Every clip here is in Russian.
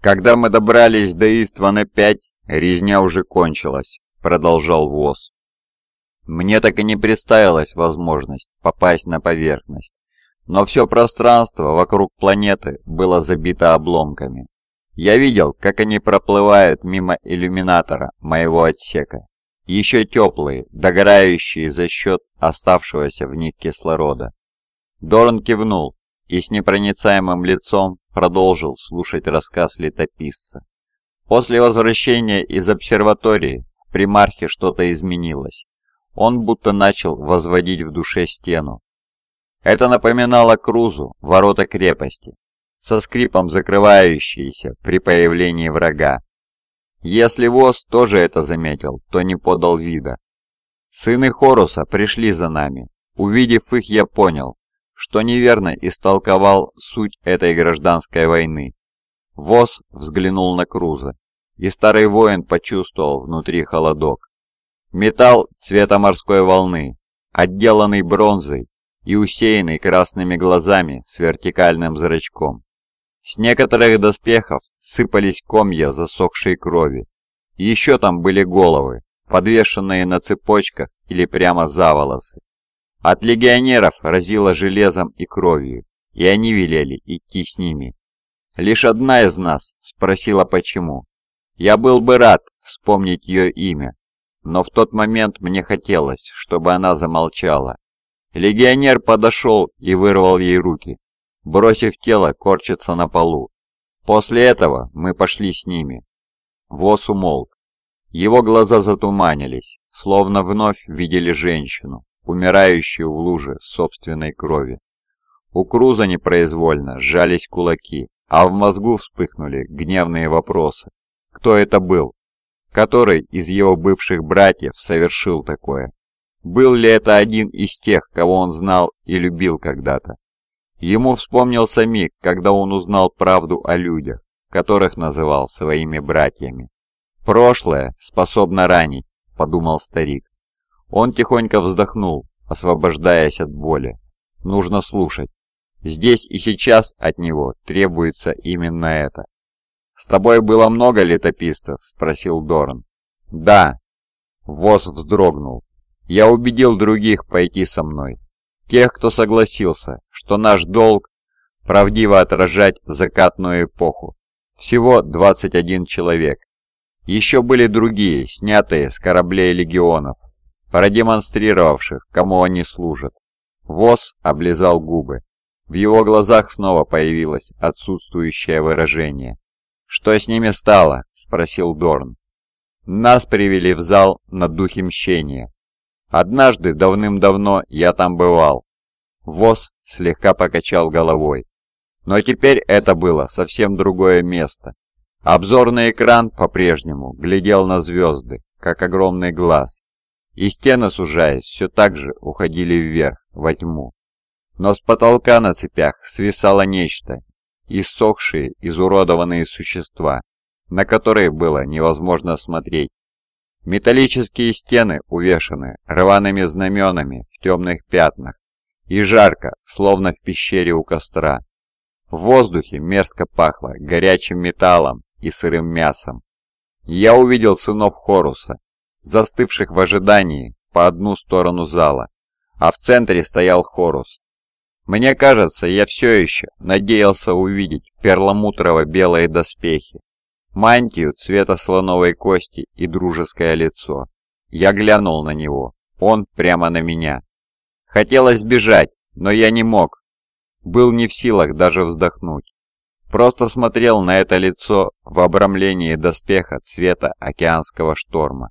Когда мы добрались до Иствана-5, резня уже кончилась, продолжал ВОЗ. Мне так и не представилась возможность попасть на поверхность, но все пространство вокруг планеты было забито обломками. Я видел, как они проплывают мимо иллюминатора моего отсека, еще теплые, догорающие за счет оставшегося в них кислорода. Дорн кивнул и с непроницаемым лицом продолжил слушать рассказ летописца. После возвращения из обсерватории в примархе что-то изменилось. Он будто начал возводить в душе стену. Это напоминало Крузу ворота крепости, со скрипом закрывающиеся при появлении врага. Если Воз тоже это заметил, то не подал вида. Сыны Хоруса пришли за нами. Увидев их, я понял, что неверно истолковал суть этой гражданской войны. Воз взглянул на Круза, и старый воин почувствовал внутри холодок. Металл цвета морской волны, отделанный бронзой и усеянный красными глазами с вертикальным зрачком. С некоторых доспехов сыпались комья засохшей крови. Еще там были головы, подвешенные на цепочках или прямо за волосы. От легионеров разило железом и кровью, и они велели идти с ними. Лишь одна из нас спросила почему. Я был бы рад вспомнить ее имя, но в тот момент мне хотелось, чтобы она замолчала. Легионер подошел и вырвал ей руки, бросив тело корчиться на полу. После этого мы пошли с ними. Вос умолк. Его глаза затуманились, словно вновь видели женщину, умирающую в луже собственной крови. У Круза непроизвольно сжались кулаки, а в мозгу вспыхнули гневные вопросы. Кто это был? Который из его бывших братьев совершил такое? Был ли это один из тех, кого он знал и любил когда-то? Ему вспомнился миг, когда он узнал правду о людях, которых называл своими братьями. «Прошлое способно ранить», — подумал старик. Он тихонько вздохнул, освобождаясь от боли. Нужно слушать. Здесь и сейчас от него требуется именно это. «С тобой было много летописцев?» — спросил Дорн. «Да». Воз вздрогнул. «Я убедил других пойти со мной тех, кто согласился, что наш долг правдиво отражать закатную эпоху. Всего 21 человек. Еще были другие, снятые с кораблей легионов, продемонстрировавших, кому они служат. Воз облизал губы. В его глазах снова появилось отсутствующее выражение. «Что с ними стало?» – спросил Дорн. «Нас привели в зал на духе мщения. Однажды, давным-давно, я там бывал. ВОЗ слегка покачал головой. Но теперь это было совсем другое место. Обзорный экран по-прежнему глядел на звезды, как огромный глаз. И стены, сужаясь, все так же уходили вверх, во тьму. Но с потолка на цепях свисало нечто, иссохшие, изуродованные существа, на которые было невозможно смотреть. Металлические стены увешаны рваными знаменами в темных пятнах, и жарко, словно в пещере у костра. В воздухе мерзко пахло горячим металлом и сырым мясом. Я увидел сынов Хоруса, застывших в ожидании по одну сторону зала, а в центре стоял Хорус. Мне кажется, я все еще надеялся увидеть перламутрово-белые доспехи, мантию цвета слоновой кости и дружеское лицо. Я глянул на него, он прямо на меня. Хотелось бежать, но я не мог. Был не в силах даже вздохнуть. Просто смотрел на это лицо в обрамлении доспеха цвета океанского шторма.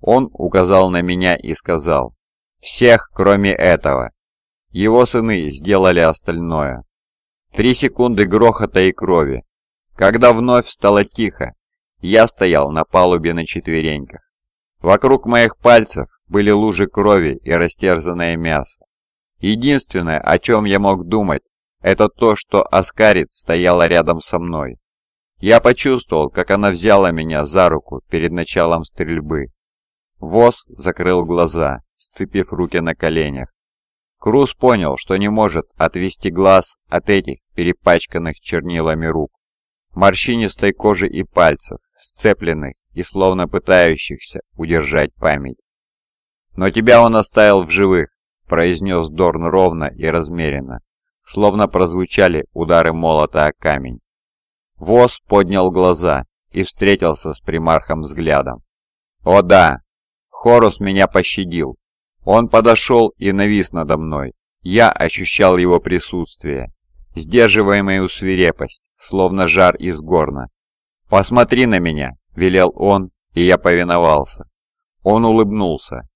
Он указал на меня и сказал, «Всех, кроме этого». Его сыны сделали остальное. Три секунды грохота и крови. Когда вновь стало тихо, я стоял на палубе на четвереньках. Вокруг моих пальцев были лужи крови и растерзанное мясо. Единственное, о чем я мог думать, это то, что Аскарит стояла рядом со мной. Я почувствовал, как она взяла меня за руку перед началом стрельбы. Воз закрыл глаза, сцепив руки на коленях. Круз понял, что не может отвести глаз от этих перепачканных чернилами рук. морщинистой кожи и пальцев, сцепленных и словно пытающихся удержать память. «Но тебя он оставил в живых», — произнес Дорн ровно и размеренно, словно прозвучали удары молота о камень. Воз поднял глаза и встретился с примархом взглядом. «О да! Хорус меня пощадил. Он подошел и навис надо мной. Я ощущал его присутствие, сдерживаемую свирепость, словно жар из горна. «Посмотри на меня!» — велел он, и я повиновался. Он улыбнулся.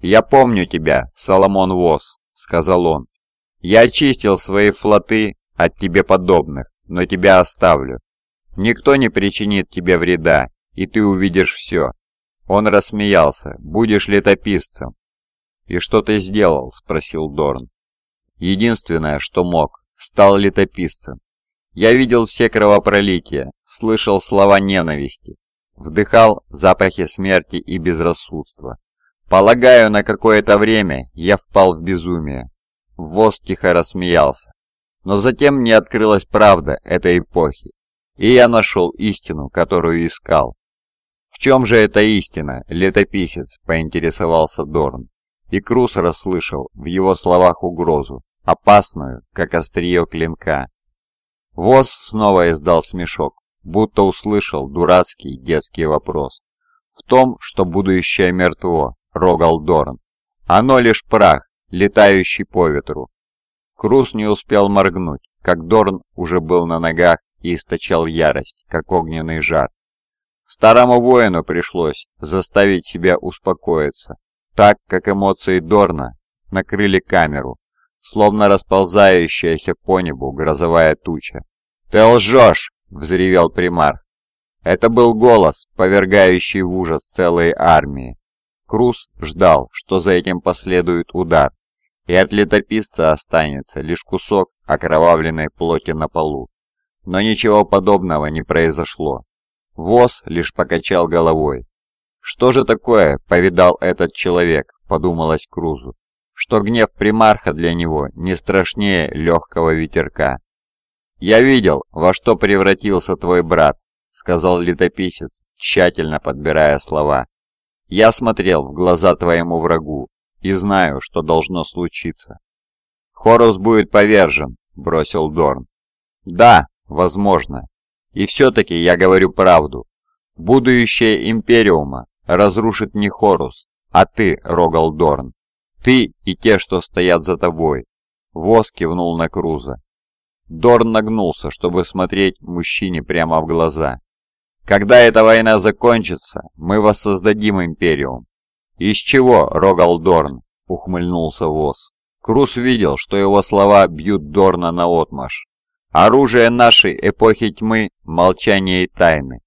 «Я помню тебя, Соломон Вос», — сказал он. «Я очистил свои флоты от тебе подобных, но тебя оставлю. Никто не причинит тебе вреда, и ты увидишь все». Он рассмеялся. «Будешь летописцем». «И что ты сделал?» — спросил Дорн. «Единственное, что мог, стал летописцем. Я видел все кровопролития, слышал слова ненависти, вдыхал запахи смерти и безрассудства. Полагаю, на какое-то время я впал в безумие. Воз тихо рассмеялся. Но затем мне открылась правда этой эпохи, и я нашел истину, которую искал. «В чем же эта истина, летописец?» – поинтересовался Дорн. И Крус расслышал в его словах угрозу, опасную, как острие клинка. Воз снова издал смешок, будто услышал дурацкий детский вопрос. В том, что будущее мертво, рогал Дорн. Оно лишь прах, летающий по ветру. Крус не успел моргнуть, как Дорн уже был на ногах и источал ярость, как огненный жар. Старому воину пришлось заставить себя успокоиться, так как эмоции Дорна накрыли камеру, словно расползающаяся по небу грозовая туча. «Ты лжешь!» — взревел примар. Это был голос, повергающий в ужас целые армии. Круз ждал, что за этим последует удар, и от летописца останется лишь кусок окровавленной плоти на полу. Но ничего подобного не произошло. Воз лишь покачал головой. «Что же такое повидал этот человек?» – подумалось Крузу. «Что гнев примарха для него не страшнее легкого ветерка». «Я видел, во что превратился твой брат», – сказал летописец, тщательно подбирая слова. Я смотрел в глаза твоему врагу и знаю, что должно случиться. Хорус будет повержен, бросил Дорн. Да, возможно. И все-таки я говорю правду. Будущее Империума разрушит не Хорус, а ты, Рогал Дорн. Ты и те, что стоят за тобой. Воз кивнул на Круза. Дорн нагнулся, чтобы смотреть мужчине прямо в глаза. Когда эта война закончится, мы воссоздадим Империум. Из чего, Рогал Дорн? ухмыльнулся Воз. Крус видел, что его слова бьют Дорна на отмаш. Оружие нашей эпохи тьмы – молчание и тайны.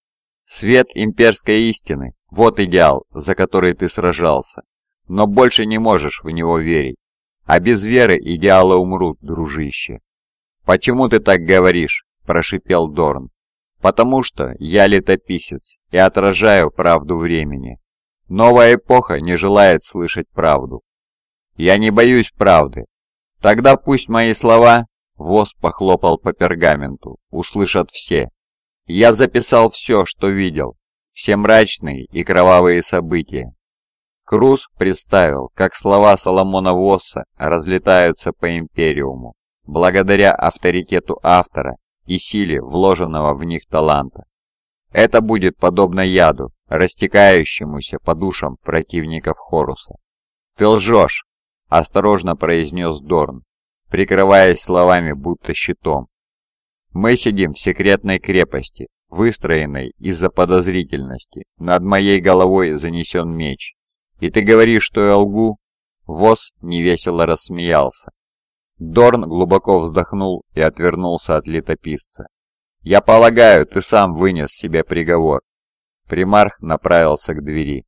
Свет имперской истины – вот идеал, за который ты сражался. Но больше не можешь в него верить. А без веры идеалы умрут, дружище. «Почему ты так говоришь?» – прошипел Дорн. Потому что я летописец и отражаю правду времени. Новая эпоха не желает слышать правду. Я не боюсь правды. Тогда пусть мои слова, Воз похлопал по пергаменту, услышат все. Я записал все, что видел, все мрачные и кровавые события. Круз представил, как слова Соломона Восса разлетаются по Империуму, благодаря авторитету автора и силе вложенного в них таланта. Это будет подобно яду, растекающемуся по душам противников Хоруса. «Ты лжешь!» – осторожно произнес Дорн, прикрываясь словами будто щитом. «Мы сидим в секретной крепости, выстроенной из-за подозрительности. Над моей головой занесен меч. И ты говоришь, что я лгу?» Воз невесело рассмеялся. Дорн глубоко вздохнул и отвернулся от летописца. «Я полагаю, ты сам вынес себе приговор». Примарх направился к двери.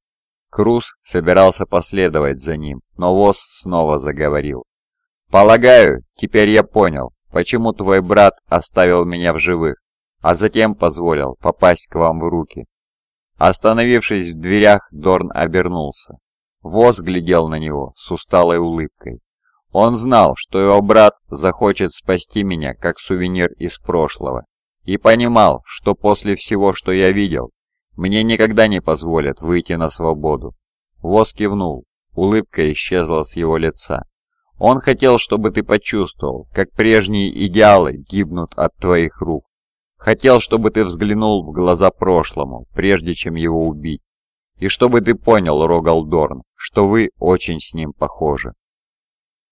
Круз собирался последовать за ним, но Воз снова заговорил. «Полагаю, теперь я понял, почему твой брат оставил меня в живых, а затем позволил попасть к вам в руки». Остановившись в дверях, Дорн обернулся. Воз глядел на него с усталой улыбкой. Он знал, что его брат захочет спасти меня как сувенир из прошлого, И понимал, что после всего, что я видел, мне никогда не позволят выйти на свободу. Воз кивнул, улыбка исчезла с его лица. Он хотел, чтобы ты почувствовал, как прежние идеалы гибнут от твоих рук. Хотел, чтобы ты взглянул в глаза прошлому, прежде чем его убить. И чтобы ты понял, Рогалдорн, что вы очень с ним похожи.